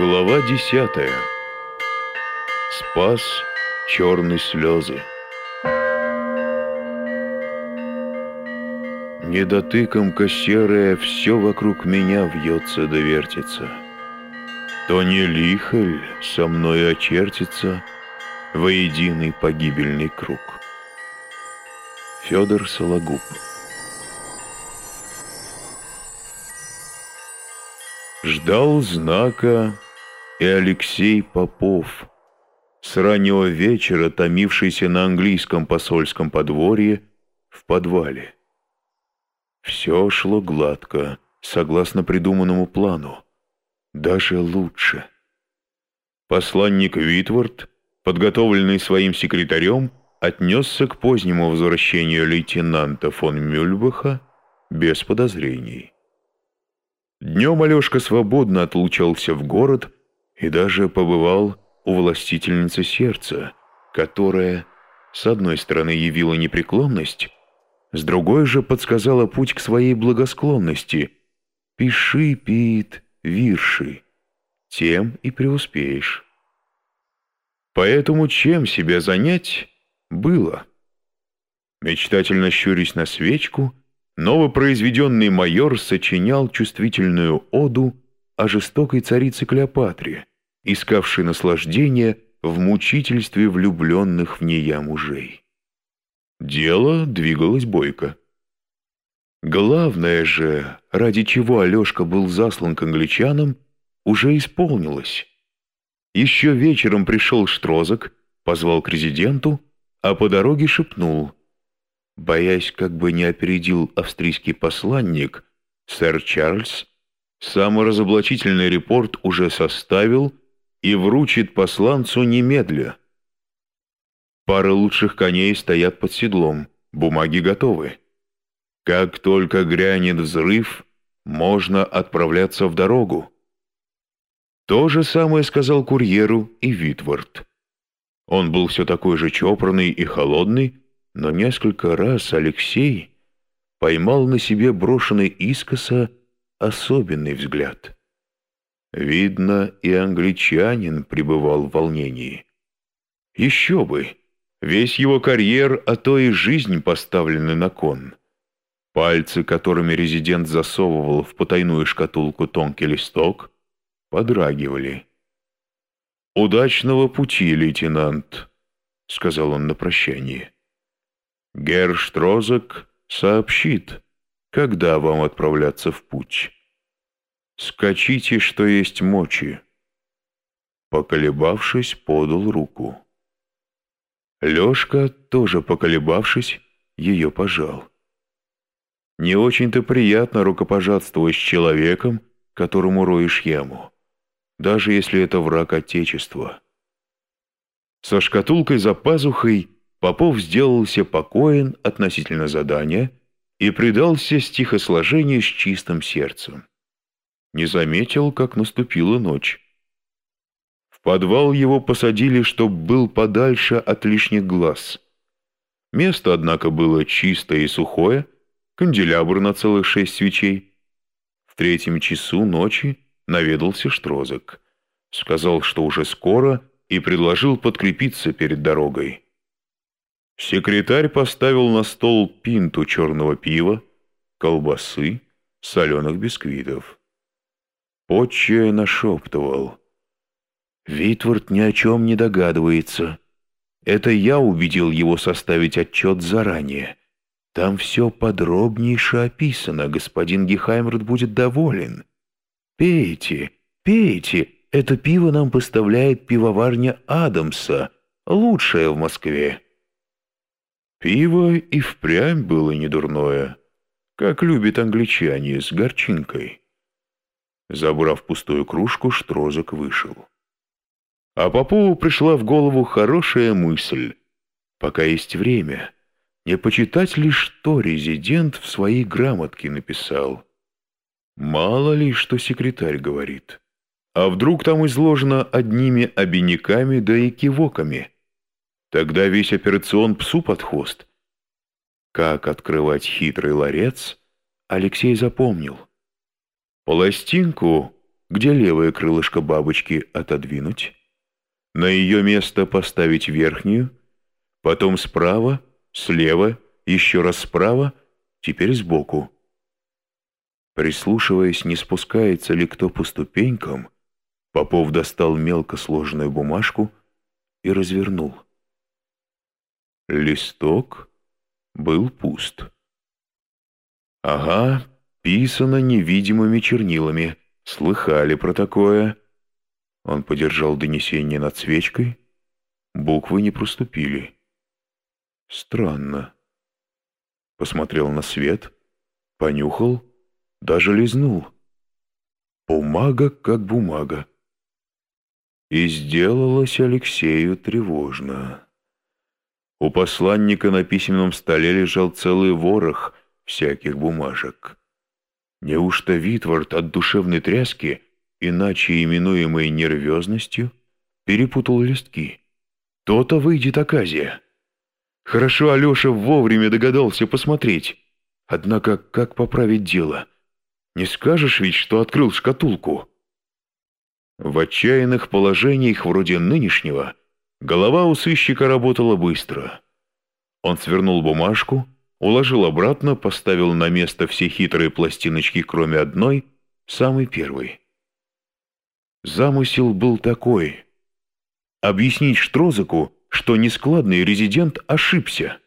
Глава десятая. Спас черные слезы. Недотыком серая все вокруг меня вьется да вертится. То не лихоль со мной очертится воединый погибельный круг. Федор Сологуб Ждал знака и Алексей Попов, с раннего вечера томившийся на английском посольском подворье в подвале. Все шло гладко, согласно придуманному плану, даже лучше. Посланник Витвард, подготовленный своим секретарем, отнесся к позднему возвращению лейтенанта фон Мюльбаха без подозрений. Днем Алешка свободно отлучался в город и даже побывал у властительницы сердца, которая, с одной стороны, явила непреклонность, с другой же подсказала путь к своей благосклонности. «Пиши, Пит, вирши, тем и преуспеешь». Поэтому чем себя занять было? Мечтательно щурясь на свечку, новопроизведенный майор сочинял чувствительную оду о жестокой царице Клеопатре, искавшей наслаждение в мучительстве влюбленных в нея мужей. Дело двигалось бойко. Главное же, ради чего Алешка был заслан к англичанам, уже исполнилось. Еще вечером пришел Штрозок, позвал к резиденту, а по дороге шепнул — Боясь, как бы не опередил австрийский посланник, сэр Чарльз саморазоблачительный репорт уже составил и вручит посланцу немедля. Пара лучших коней стоят под седлом, бумаги готовы. Как только грянет взрыв, можно отправляться в дорогу. То же самое сказал курьеру и Витвард. Он был все такой же чопорный и холодный, но несколько раз Алексей поймал на себе брошенный искоса особенный взгляд. Видно, и англичанин пребывал в волнении. Еще бы! Весь его карьер, а то и жизнь поставлены на кон. Пальцы, которыми резидент засовывал в потайную шкатулку тонкий листок, подрагивали. «Удачного пути, лейтенант», — сказал он на прощание. Герштрозек сообщит, когда вам отправляться в путь. Скачите, что есть мочи. Поколебавшись, подал руку. Лешка, тоже поколебавшись, ее пожал. Не очень-то приятно рукопожатствовать с человеком, которому роешь яму, даже если это враг Отечества. Со шкатулкой за пазухой Попов сделался покоен относительно задания и предался стихосложению с чистым сердцем. Не заметил, как наступила ночь. В подвал его посадили, чтоб был подальше от лишних глаз. Место, однако, было чистое и сухое, канделябр на целых шесть свечей. В третьем часу ночи наведался Штрозок. Сказал, что уже скоро, и предложил подкрепиться перед дорогой. Секретарь поставил на стол пинту черного пива, колбасы, соленых бисквитов. Отчая нашептывал. Витвард ни о чем не догадывается. Это я убедил его составить отчет заранее. Там все подробнейше описано, господин Гехаймрд будет доволен. Пейте, пейте, это пиво нам поставляет пивоварня Адамса, лучшая в Москве. Пиво и впрямь было недурное, как любят англичане, с горчинкой. Забрав пустую кружку, Штрозок вышел. А Попову пришла в голову хорошая мысль. Пока есть время, не почитать ли, что резидент в своей грамотке написал. Мало ли, что секретарь говорит. А вдруг там изложено одними обиняками да и кивоками — Тогда весь операцион псу под хвост. Как открывать хитрый ларец, Алексей запомнил. Пластинку где левое крылышко бабочки отодвинуть, на ее место поставить верхнюю, потом справа, слева, еще раз справа, теперь сбоку. Прислушиваясь, не спускается ли кто по ступенькам, Попов достал мелко сложенную бумажку и развернул. Листок был пуст. Ага, писано невидимыми чернилами. Слыхали про такое. Он подержал донесение над свечкой. Буквы не проступили. Странно. Посмотрел на свет, понюхал, даже лизнул. Бумага как бумага. И сделалось Алексею тревожно. У посланника на письменном столе лежал целый ворох всяких бумажек. Неужто Витвард от душевной тряски, иначе именуемой нервозностью, перепутал листки? То-то выйдет оказия. Хорошо Алеша вовремя догадался посмотреть. Однако как поправить дело? Не скажешь ведь, что открыл шкатулку? В отчаянных положениях вроде нынешнего голова у сыщика работала быстро. Он свернул бумажку, уложил обратно, поставил на место все хитрые пластиночки, кроме одной, самой первой. Замысел был такой — объяснить Штрозаку, что нескладный резидент ошибся.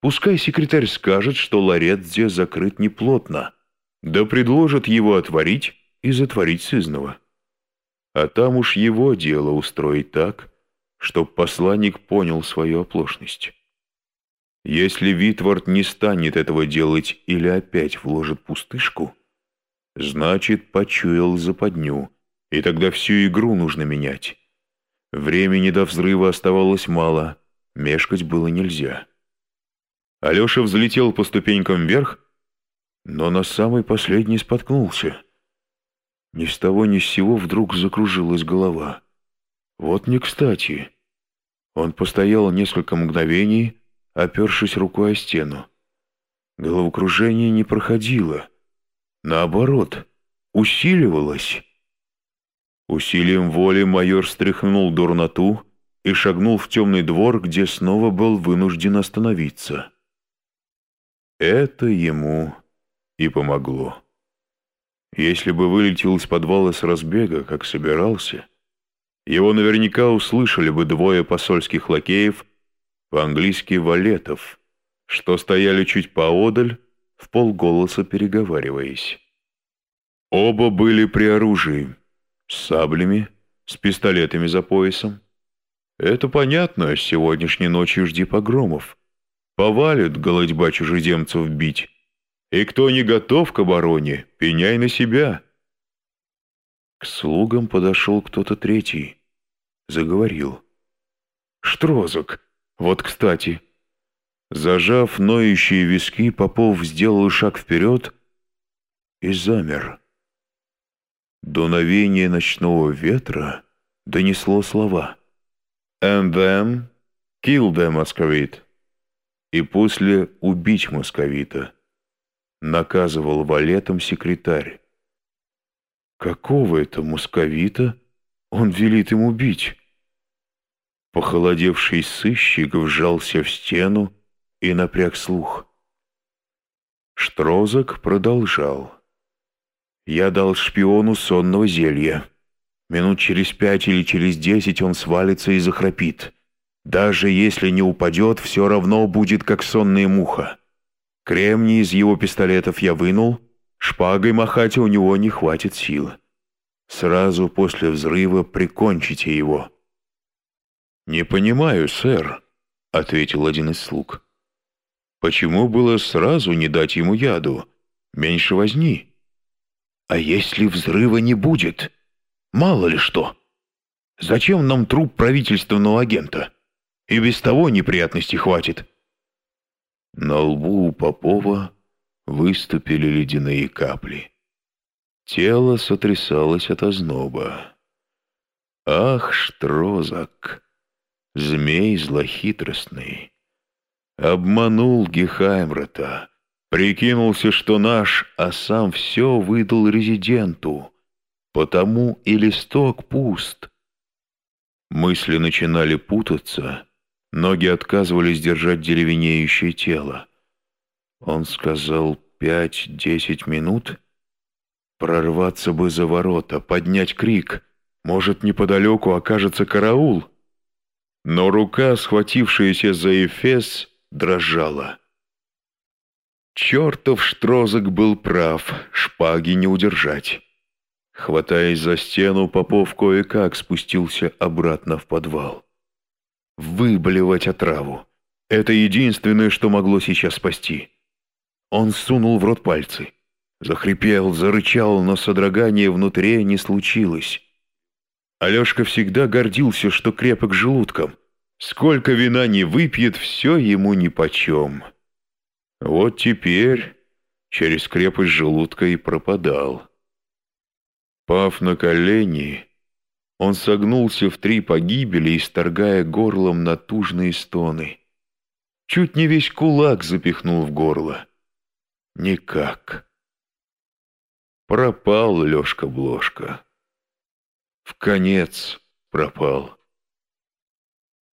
Пускай секретарь скажет, что Лоредзе закрыт неплотно, да предложит его отворить и затворить сызного. А там уж его дело устроить так, чтоб посланник понял свою оплошность. Если Витвард не станет этого делать или опять вложит пустышку, значит, почуял западню, и тогда всю игру нужно менять. Времени до взрыва оставалось мало, мешкать было нельзя. Алеша взлетел по ступенькам вверх, но на самый последний споткнулся. Ни с того ни с сего вдруг закружилась голова. Вот не кстати. Он постоял несколько мгновений, опершись рукой о стену. Головокружение не проходило. Наоборот, усиливалось. Усилием воли майор стряхнул дурноту и шагнул в темный двор, где снова был вынужден остановиться. Это ему и помогло. Если бы вылетел из подвала с разбега, как собирался, его наверняка услышали бы двое посольских лакеев, по-английски валетов, что стояли чуть поодаль, в полголоса переговариваясь. Оба были при оружии, с саблями, с пистолетами за поясом. Это понятно, сегодняшней ночью жди погромов. Повалят голодьба чужеземцев бить. И кто не готов к обороне, пеняй на себя. К слугам подошел кто-то третий. Заговорил. Штрозок, вот кстати. Зажав ноющие виски, Попов сделал шаг вперед и замер. Дуновение ночного ветра донесло слова. «And then kill the московит». И после убить московита наказывал валетом секретарь. Какого это московита он велит им убить? Похолодевший сыщик вжался в стену и напряг слух. Штрозок продолжал. «Я дал шпиону сонного зелья. Минут через пять или через десять он свалится и захрапит. Даже если не упадет, все равно будет как сонная муха. Кремни из его пистолетов я вынул, шпагой махать у него не хватит сил. Сразу после взрыва прикончите его». «Не понимаю, сэр», — ответил один из слуг. «Почему было сразу не дать ему яду? Меньше возни». «А если взрыва не будет? Мало ли что. Зачем нам труп правительственного агента? И без того неприятностей хватит». На лбу у Попова выступили ледяные капли. Тело сотрясалось от озноба. «Ах, Штрозак, змей злохитростный! Обманул Гехаймрата, прикинулся, что наш, а сам все выдал резиденту. потому и листок пуст. Мысли начинали путаться, ноги отказывались держать деревенеющее тело. Он сказал пять-десять минут. Прорваться бы за ворота, поднять крик. Может, неподалеку окажется караул. Но рука, схватившаяся за Эфес, дрожала. Чертов Штрозок был прав, шпаги не удержать. Хватаясь за стену, Попов кое-как спустился обратно в подвал. Выблевать отраву. Это единственное, что могло сейчас спасти. Он сунул в рот пальцы. Захрипел, зарычал, но содрогание внутри не случилось. Алешка всегда гордился, что крепок желудком. Сколько вина не выпьет, все ему нипочем. Вот теперь через крепость желудка и пропадал. Пав на колени, он согнулся в три погибели, исторгая горлом натужные стоны. Чуть не весь кулак запихнул в горло. Никак. Пропал Лешка-Блошка. В конец пропал.